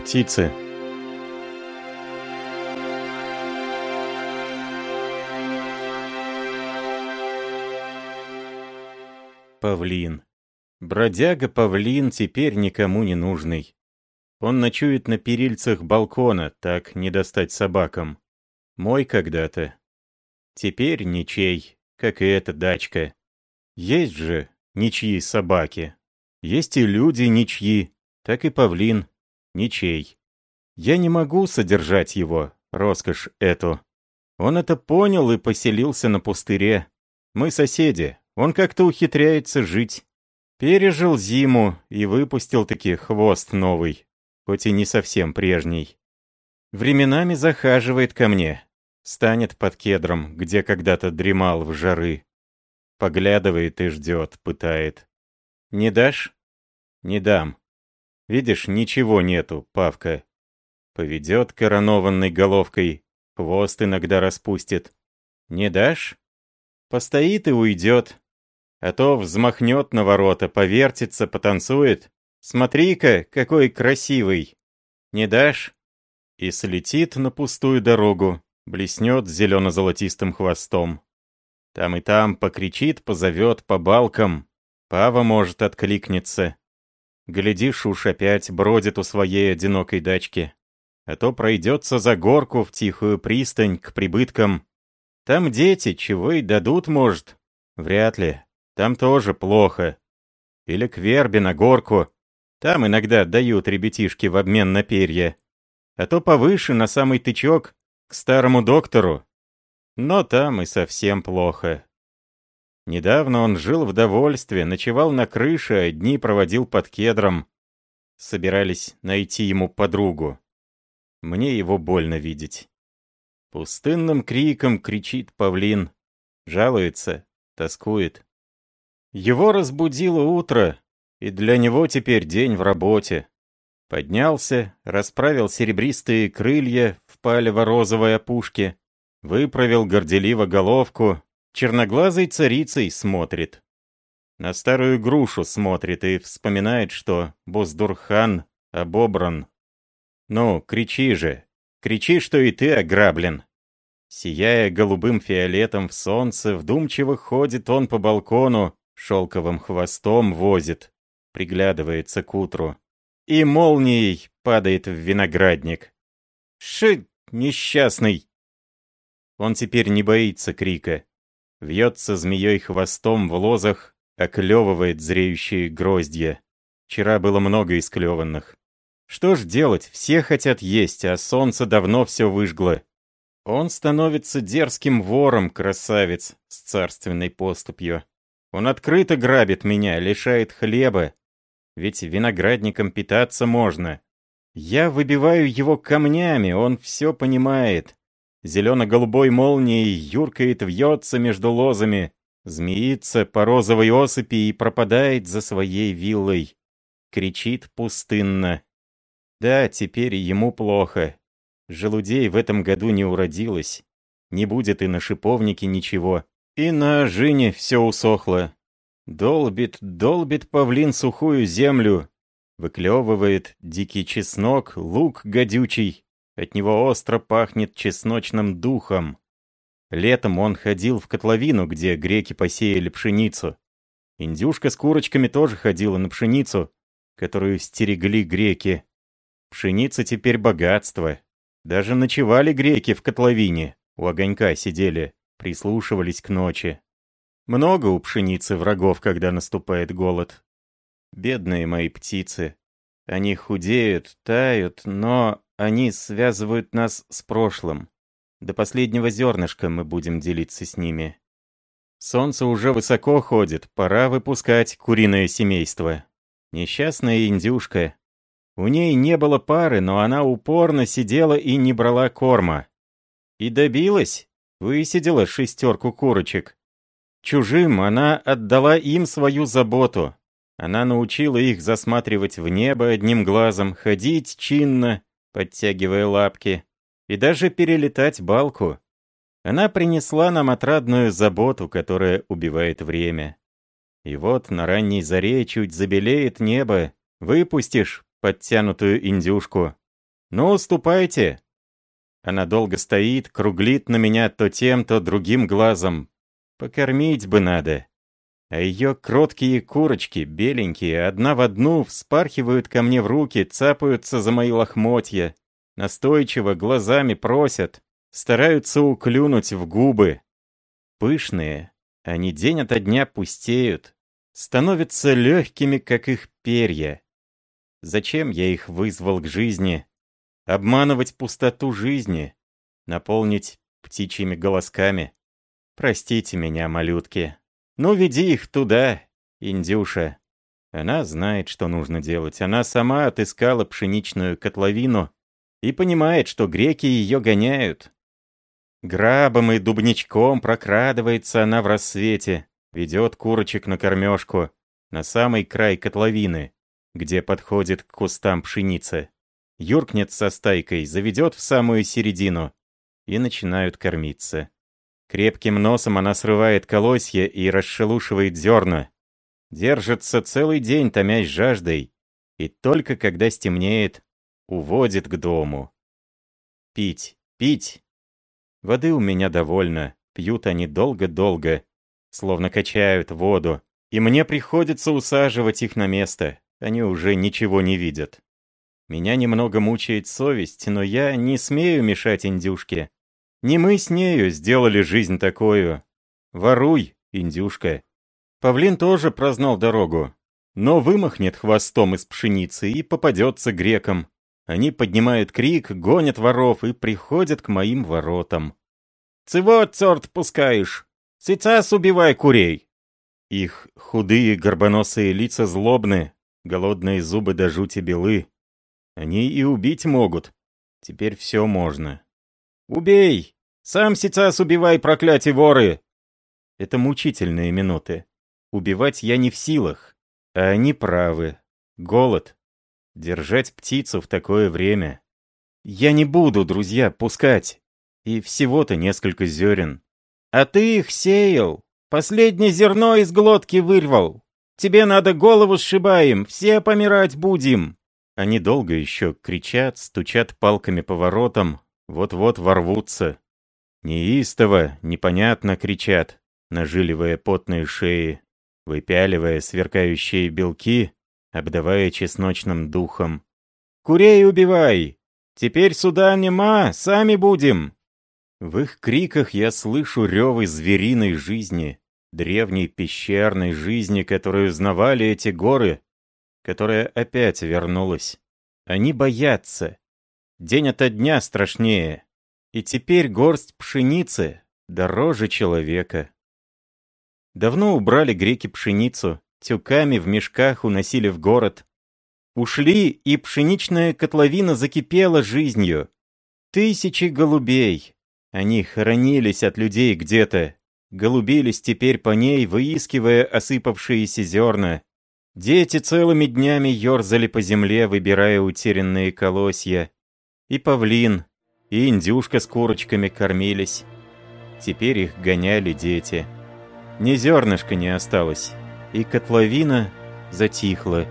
птицы. Павлин. Бродяга-павлин теперь никому не нужный. Он ночует на перильцах балкона, так не достать собакам. Мой когда-то. Теперь ничей, как и эта дачка. Есть же ничьи собаки. Есть и люди ничьи, так и павлин ничей. Я не могу содержать его, роскошь эту. Он это понял и поселился на пустыре. Мы соседи, он как-то ухитряется жить. Пережил зиму и выпустил таки хвост новый, хоть и не совсем прежний. Временами захаживает ко мне, станет под кедром, где когда-то дремал в жары. Поглядывает и ждет, пытает. «Не дашь?» «Не дам. Видишь, ничего нету, Павка. Поведет коронованной головкой, хвост иногда распустит. Не дашь? Постоит и уйдет. А то взмахнет на ворота, повертится, потанцует. Смотри-ка, какой красивый. Не дашь? И слетит на пустую дорогу, блеснет зелено-золотистым хвостом. Там и там покричит, позовет по балкам. Пава может откликнется. Глядишь, уж опять бродит у своей одинокой дачки. А то пройдется за горку в тихую пристань к прибыткам. Там дети, чего и дадут, может. Вряд ли. Там тоже плохо. Или к вербе на горку. Там иногда дают ребятишки в обмен на перья. А то повыше, на самый тычок, к старому доктору. Но там и совсем плохо. Недавно он жил в довольстве, ночевал на крыше, а дни проводил под кедром. Собирались найти ему подругу. Мне его больно видеть. Пустынным криком кричит павлин. Жалуется, тоскует. Его разбудило утро, и для него теперь день в работе. Поднялся, расправил серебристые крылья в палево-розовой опушке, выправил горделиво головку, Черноглазый царицей смотрит. На старую грушу смотрит и вспоминает, что Боздурхан обобран. Ну, кричи же, кричи, что и ты ограблен. Сияя голубым фиолетом в солнце, вдумчиво ходит он по балкону, шелковым хвостом возит, приглядывается к утру. И молнией падает в виноградник. Ши, несчастный! Он теперь не боится крика Вьется змеей хвостом в лозах, оклевывает зреющие гроздья. Вчера было много исклеванных. Что ж делать, все хотят есть, а солнце давно все выжгло. Он становится дерзким вором, красавец, с царственной поступью. Он открыто грабит меня, лишает хлеба. Ведь виноградником питаться можно. Я выбиваю его камнями, он все понимает. Зелено-голубой молнией юркает, вьется между лозами, змеится по розовой осыпи и пропадает за своей виллой. Кричит пустынно. Да, теперь ему плохо. Желудей в этом году не уродилось. Не будет и на шиповнике ничего. И на жине все усохло. Долбит, долбит павлин сухую землю. Выклевывает дикий чеснок, лук гадючий, от него остро пахнет чесночным духом. Летом он ходил в котловину, где греки посеяли пшеницу. Индюшка с курочками тоже ходила на пшеницу, которую стерегли греки. Пшеница теперь богатство. Даже ночевали греки в котловине, у огонька сидели, прислушивались к ночи. Много у пшеницы врагов, когда наступает голод. Бедные мои птицы. Они худеют, тают, но они связывают нас с прошлым. До последнего зернышка мы будем делиться с ними. Солнце уже высоко ходит, пора выпускать куриное семейство. Несчастная индюшка. У ней не было пары, но она упорно сидела и не брала корма. И добилась, высидела шестерку курочек. Чужим она отдала им свою заботу. Она научила их засматривать в небо одним глазом, ходить чинно, подтягивая лапки, и даже перелетать балку. Она принесла нам отрадную заботу, которая убивает время. И вот на ранней заре чуть забелеет небо, выпустишь подтянутую индюшку, «Ну, ступайте!» Она долго стоит, круглит на меня то тем, то другим глазом. Покормить бы надо. А ее кроткие курочки, беленькие, одна в одну, вспархивают ко мне в руки, цапаются за мои лохмотья. Настойчиво глазами просят, стараются уклюнуть в губы. Пышные, они день ото дня пустеют, становятся легкими, как их перья. Зачем я их вызвал к жизни? Обманывать пустоту жизни, наполнить птичьими голосками. Простите меня, малютки. Ну, веди их туда, Индюша. Она знает, что нужно делать. Она сама отыскала пшеничную котловину и понимает, что греки ее гоняют. Грабом и дубничком прокрадывается она в рассвете, ведет курочек на кормежку, на самый край котловины, где подходит к кустам пшеницы. Юркнет со стайкой, заведет в самую середину, и начинают кормиться. Крепким носом она срывает колосья и расшелушивает зерна. Держится целый день, томясь жаждой, и только когда стемнеет, уводит к дому. Пить, пить. Воды у меня довольно, пьют они долго-долго, словно качают воду, и мне приходится усаживать их на место, они уже ничего не видят. Меня немного мучает совесть, но я не смею мешать индюшке. Не мы с нею сделали жизнь такую. Воруй, индюшка. Павлин тоже прознал дорогу, но вымахнет хвостом из пшеницы и попадется грекам. Они поднимают крик, гонят воров и приходят к моим воротам. «Цего, цорт, пускаешь? Сейчас убивай курей!» Их худые горбоносые лица злобны, голодные зубы до жути белы. Они и убить могут. Теперь все можно. «Убей! Сам сейчас убивай, проклятие воры!» Это мучительные минуты. Убивать я не в силах, а они правы. Голод, Держать птицу в такое время. Я не буду, друзья, пускать. И всего-то несколько зерен. А ты их сеял. Последнее зерно из глотки вырвал. Тебе надо голову сшибаем, все помирать будем. Они долго еще кричат, стучат палками по воротам, вот-вот ворвутся. Неистово, непонятно кричат, нажиливая потные шеи, выпяливая сверкающие белки обдавая чесночным духом. «Курей убивай! Теперь суда нема, сами будем!» В их криках я слышу ревы звериной жизни, древней пещерной жизни, которую знавали эти горы, которая опять вернулась. Они боятся. День ото дня страшнее. И теперь горсть пшеницы дороже человека. Давно убрали греки пшеницу, тюками в мешках уносили в город. Ушли, и пшеничная котловина закипела жизнью. Тысячи голубей. Они хоронились от людей где-то, голубились теперь по ней, выискивая осыпавшиеся зерна. Дети целыми днями ерзали по земле, выбирая утерянные колосья. И павлин, и индюшка с курочками кормились. Теперь их гоняли дети. Ни зернышка не осталось и котловина затихла.